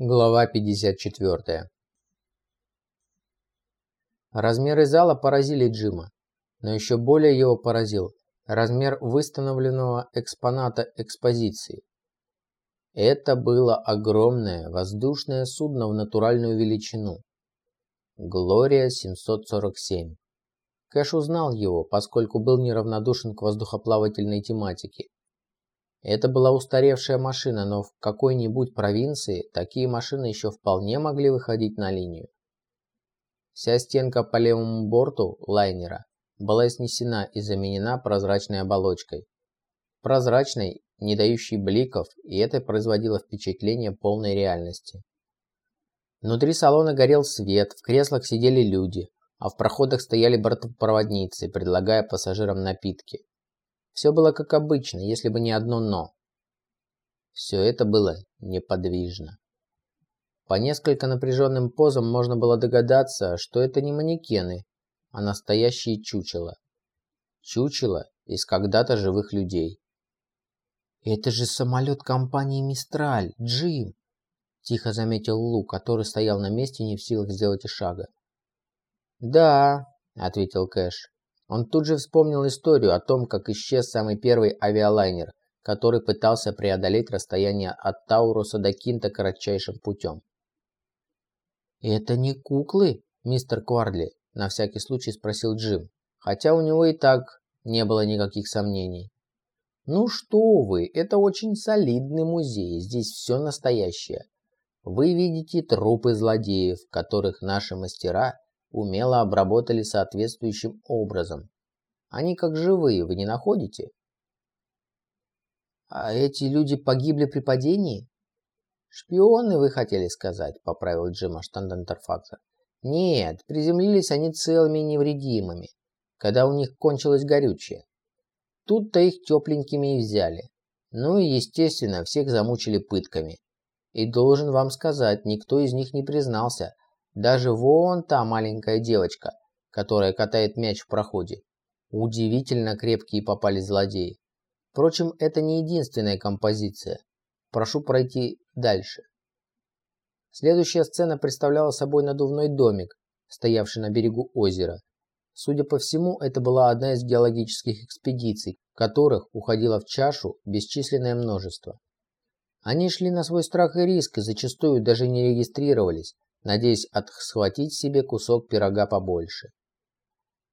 Глава 54. Размеры зала поразили Джима, но еще более его поразил размер выставленного экспоната экспозиции. Это было огромное воздушное судно в натуральную величину. Глория 747. Кэш узнал его, поскольку был неравнодушен к воздухоплавательной тематике. Это была устаревшая машина, но в какой-нибудь провинции такие машины еще вполне могли выходить на линию. Вся стенка по левому борту лайнера была снесена и заменена прозрачной оболочкой. Прозрачной, не дающей бликов, и это производило впечатление полной реальности. Внутри салона горел свет, в креслах сидели люди, а в проходах стояли бортопроводницы, предлагая пассажирам напитки. Все было как обычно, если бы не одно «но». Все это было неподвижно. По несколько напряженным позам можно было догадаться, что это не манекены, а настоящие чучела. Чучела из когда-то живых людей. «Это же самолет компании «Мистраль», Джим!» Тихо заметил Лу, который стоял на месте не в силах сделать и шага. «Да», — ответил Кэш. Он тут же вспомнил историю о том, как исчез самый первый авиалайнер, который пытался преодолеть расстояние от Тауруса до Кинта кратчайшим путем. «Это не куклы, мистер Квардли?» – на всякий случай спросил Джим, хотя у него и так не было никаких сомнений. «Ну что вы, это очень солидный музей, здесь все настоящее. Вы видите трупы злодеев, которых наши мастера – умело обработали соответствующим образом. Они как живые, вы не находите? А эти люди погибли при падении? Шпионы, вы хотели сказать, поправил Джима штандантерфактор. Нет, приземлились они целыми и невредимыми, когда у них кончилось горючее. Тут-то их тепленькими и взяли. Ну и, естественно, всех замучили пытками. И должен вам сказать, никто из них не признался, даже вон та маленькая девочка, которая катает мяч в проходе. Удивительно крепкие попали злодеи. Впрочем, это не единственная композиция. Прошу пройти дальше. Следующая сцена представляла собой надувной домик, стоявший на берегу озера. Судя по всему, это была одна из геологических экспедиций, которых уходило в чашу бесчисленное множество. Они шли на свой страх и риск и зачастую даже не регистрировались, надеясь отхватить себе кусок пирога побольше.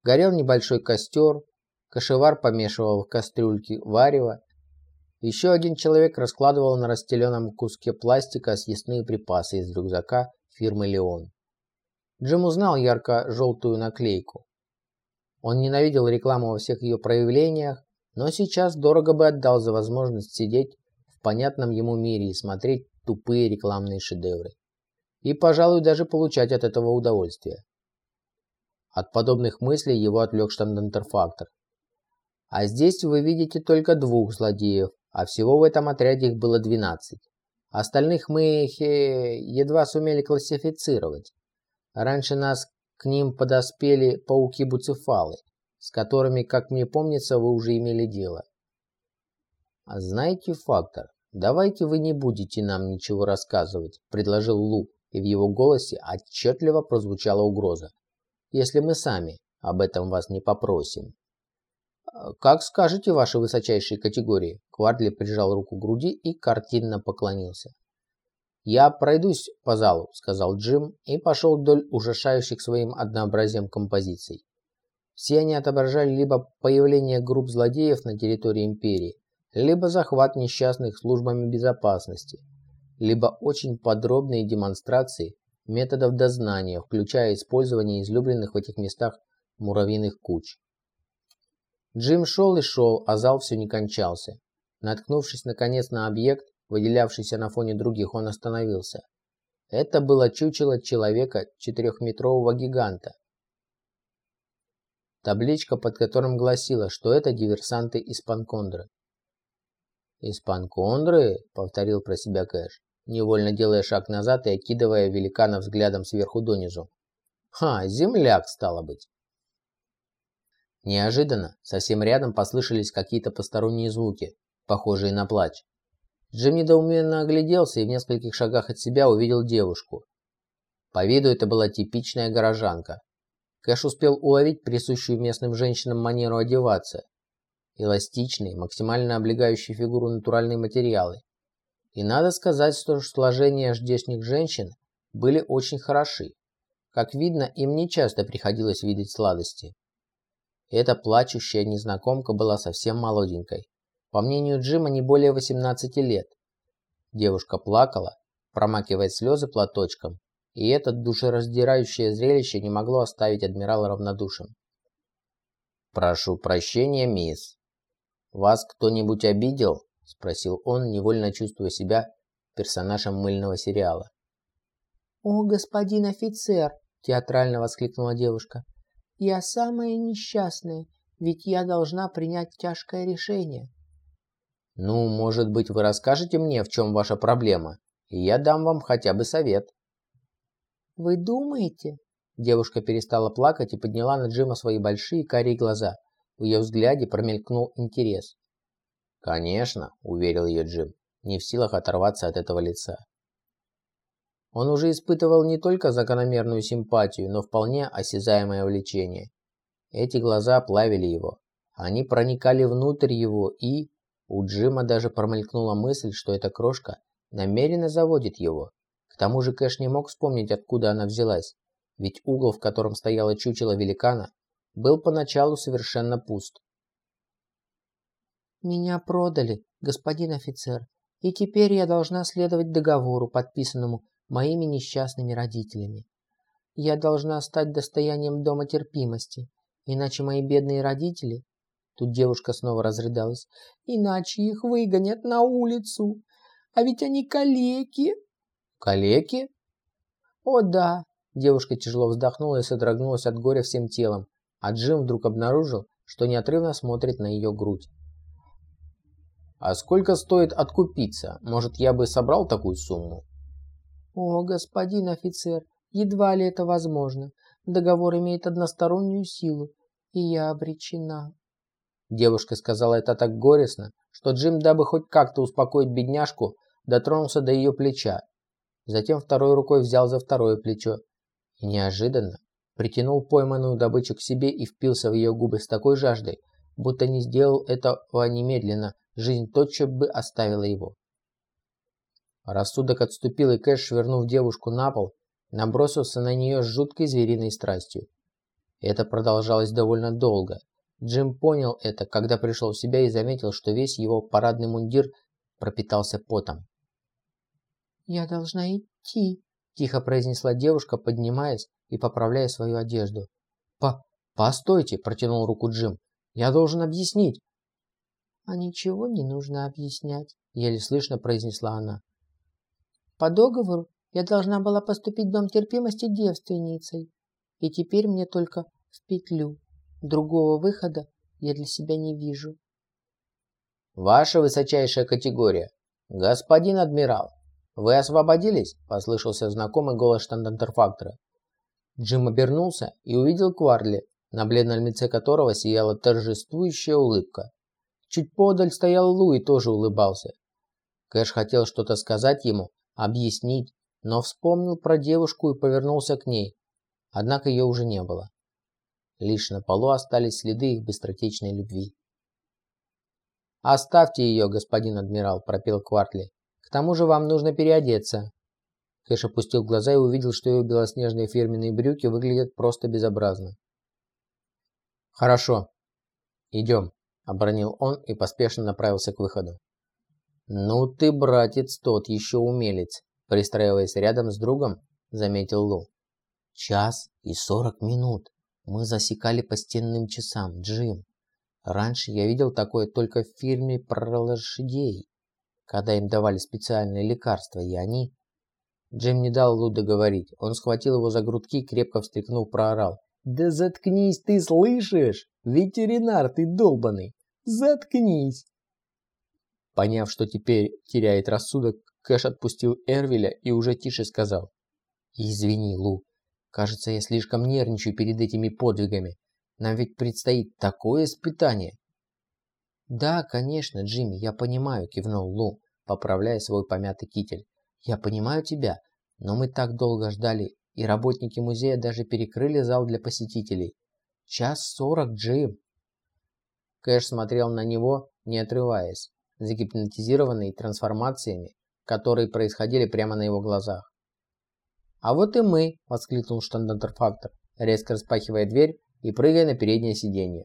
Горел небольшой костер, кошевар помешивал в кастрюльке варево, еще один человек раскладывал на расстеленном куске пластика съестные припасы из рюкзака фирмы «Леон». Джим узнал ярко-желтую наклейку. Он ненавидел рекламу во всех ее проявлениях, но сейчас дорого бы отдал за возможность сидеть в понятном ему мире и смотреть тупые рекламные шедевры и, пожалуй, даже получать от этого удовольствие. От подобных мыслей его отвлек штандантерфактор. А здесь вы видите только двух злодеев, а всего в этом отряде их было 12. Остальных мы хе, едва сумели классифицировать. Раньше нас к ним подоспели пауки-буцефалы, с которыми, как мне помнится, вы уже имели дело. А знаете, фактор, давайте вы не будете нам ничего рассказывать, предложил Лу и в его голосе отчетливо прозвучала угроза. «Если мы сами об этом вас не попросим». «Э, «Как скажете, ваши высочайшие категории?» Квардли прижал руку к груди и картинно поклонился. «Я пройдусь по залу», — сказал Джим и пошел вдоль ужасающих своим однообразием композиций. Все они отображали либо появление групп злодеев на территории Империи, либо захват несчастных службами безопасности – либо очень подробные демонстрации методов дознания, включая использование излюбленных в этих местах муравьиных куч. Джим шел и шел, а зал все не кончался. Наткнувшись наконец на объект, выделявшийся на фоне других, он остановился. Это было чучело человека четырехметрового гиганта. Табличка, под которым гласила, что это диверсанты из Панкондры. «Из Панкондры?» — повторил про себя Кэш невольно делая шаг назад и окидывая великана взглядом сверху донизу. «Ха, земляк, стало быть!» Неожиданно совсем рядом послышались какие-то посторонние звуки, похожие на плач. Джим недоуменно огляделся и в нескольких шагах от себя увидел девушку. По виду это была типичная горожанка. Кэш успел уловить присущую местным женщинам манеру одеваться. Эластичные, максимально облегающие фигуру натуральные материалы. И надо сказать, что сложения здешних женщин были очень хороши. Как видно, им не часто приходилось видеть сладости. Эта плачущая незнакомка была совсем молоденькой. По мнению Джима, не более 18 лет. Девушка плакала, промакивая слезы платочком, и это душераздирающее зрелище не могло оставить адмирала равнодушным. «Прошу прощения, мисс. Вас кто-нибудь обидел?» – спросил он, невольно чувствуя себя персонажем мыльного сериала. «О, господин офицер!» – театрально воскликнула девушка. «Я самая несчастная, ведь я должна принять тяжкое решение». «Ну, может быть, вы расскажете мне, в чем ваша проблема, и я дам вам хотя бы совет». «Вы думаете?» Девушка перестала плакать и подняла на Джима свои большие карие глаза. В ее взгляде промелькнул интерес. «Конечно», – уверил ее Джим, не в силах оторваться от этого лица. Он уже испытывал не только закономерную симпатию, но вполне осязаемое влечение. Эти глаза плавили его. Они проникали внутрь его и... У Джима даже промелькнула мысль, что эта крошка намеренно заводит его. К тому же Кэш не мог вспомнить, откуда она взялась, ведь угол, в котором стояло чучело великана, был поначалу совершенно пуст. «Меня продали, господин офицер, и теперь я должна следовать договору, подписанному моими несчастными родителями. Я должна стать достоянием дома терпимости, иначе мои бедные родители...» Тут девушка снова разрыдалась. «Иначе их выгонят на улицу, а ведь они калеки!» «Калеки?» «О да!» Девушка тяжело вздохнула и содрогнулась от горя всем телом, а Джим вдруг обнаружил, что неотрывно смотрит на ее грудь. «А сколько стоит откупиться? Может, я бы собрал такую сумму?» «О, господин офицер, едва ли это возможно. Договор имеет одностороннюю силу, и я обречена». Девушка сказала это так горестно, что Джим, дабы хоть как-то успокоить бедняжку, дотронулся до ее плеча Затем второй рукой взял за второе плечо и неожиданно притянул пойманную добычу к себе и впился в ее губы с такой жаждой, будто не сделал этого немедленно, жизнь тотчас бы оставила его. Рассудок отступил, и Кэш, швырнув девушку на пол, набросился на нее с жуткой звериной страстью. Это продолжалось довольно долго. Джим понял это, когда пришел в себя и заметил, что весь его парадный мундир пропитался потом. «Я должна идти», – тихо произнесла девушка, поднимаясь и поправляя свою одежду. «По... постойте», – протянул руку Джим. «Я должен объяснить». «А ничего не нужно объяснять», – еле слышно произнесла она. «По договору я должна была поступить в Дом терпимости девственницей, и теперь мне только в петлю. Другого выхода я для себя не вижу». «Ваша высочайшая категория. Господин адмирал, «Вы освободились?» – послышался знакомый голос штандантерфактора. Джим обернулся и увидел Кварли, на бледном лице которого сияла торжествующая улыбка. Чуть подаль стоял Лу и тоже улыбался. Кэш хотел что-то сказать ему, объяснить, но вспомнил про девушку и повернулся к ней. Однако ее уже не было. Лишь на полу остались следы их быстротечной любви. «Оставьте ее, господин адмирал», – пропел Квартли. К тому же вам нужно переодеться». Кэш опустил глаза и увидел, что его белоснежные фирменные брюки выглядят просто безобразно. «Хорошо. Идем», – обронил он и поспешно направился к выходу. «Ну ты, братец, тот еще умелец», – пристраиваясь рядом с другом, заметил Лу. «Час и сорок минут. Мы засекали по стенным часам, Джим. Раньше я видел такое только в фильме про лошадей когда им давали специальные лекарства, и они... Джим не дал Лу договорить. Он схватил его за грудки крепко встряхнув, проорал. «Да заткнись ты, слышишь? Ветеринар ты долбанный! Заткнись!» Поняв, что теперь теряет рассудок, Кэш отпустил Эрвиля и уже тише сказал. «Извини, Лу. Кажется, я слишком нервничаю перед этими подвигами. Нам ведь предстоит такое испытание. «Да, конечно, Джимми, я понимаю», – кивнул Лу. поправляя свой помятый китель. «Я понимаю тебя, но мы так долго ждали, и работники музея даже перекрыли зал для посетителей. Час сорок, Джим!» Кэш смотрел на него, не отрываясь, загипнотизированный трансформациями, которые происходили прямо на его глазах. «А вот и мы!» – воскликнул штандартерфактор, резко распахивая дверь и прыгая на переднее сиденье.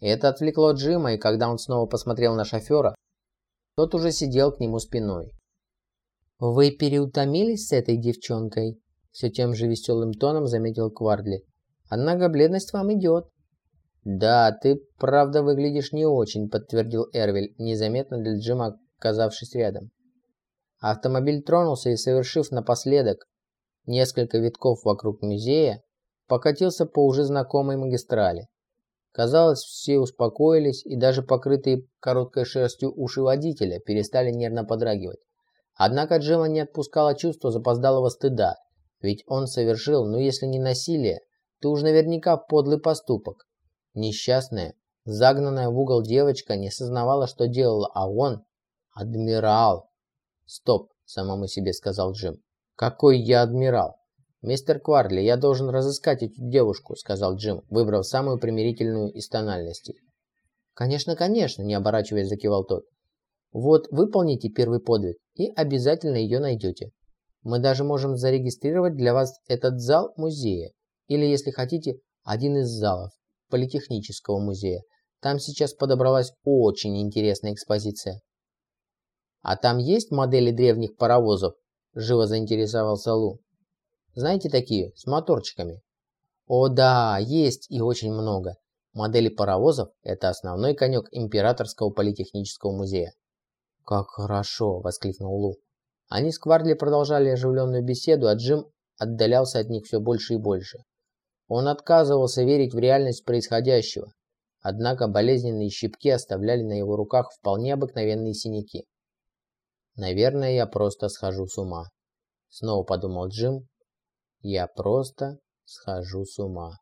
Это отвлекло Джима, и когда он снова посмотрел на шофера, тот уже сидел к нему спиной. «Вы переутомились с этой девчонкой?» Все тем же веселым тоном заметил Квардли. «Однако бледность вам идет». «Да, ты правда выглядишь не очень», подтвердил Эрвель, незаметно для Джима оказавшись рядом. Автомобиль тронулся и, совершив напоследок несколько витков вокруг музея, покатился по уже знакомой магистрали. Казалось, все успокоились, и даже покрытые короткой шерстью уши водителя перестали нервно подрагивать. Однако Джима не отпускало чувство запоздалого стыда, ведь он совершил, ну если не насилие, то уж наверняка подлый поступок. Несчастная, загнанная в угол девочка не сознавала, что делала, а он – адмирал. «Стоп», – самому себе сказал Джим. «Какой я адмирал? «Мистер Кварли, я должен разыскать эту девушку», — сказал Джим, выбрав самую примирительную из тональностей. «Конечно, конечно», — не оборачиваясь, закивал тот. «Вот, выполните первый подвиг и обязательно ее найдете. Мы даже можем зарегистрировать для вас этот зал музея, или, если хотите, один из залов Политехнического музея. Там сейчас подобралась очень интересная экспозиция». «А там есть модели древних паровозов?» – живо заинтересовался Лу. Знаете такие, с моторчиками? О да, есть и очень много. Модели паровозов – это основной конек Императорского политехнического музея. «Как хорошо!» – воскликнул Лу. Они с Квардли продолжали оживленную беседу, а Джим отдалялся от них все больше и больше. Он отказывался верить в реальность происходящего, однако болезненные щипки оставляли на его руках вполне обыкновенные синяки. «Наверное, я просто схожу с ума», – снова подумал Джим, я просто схожу с ума.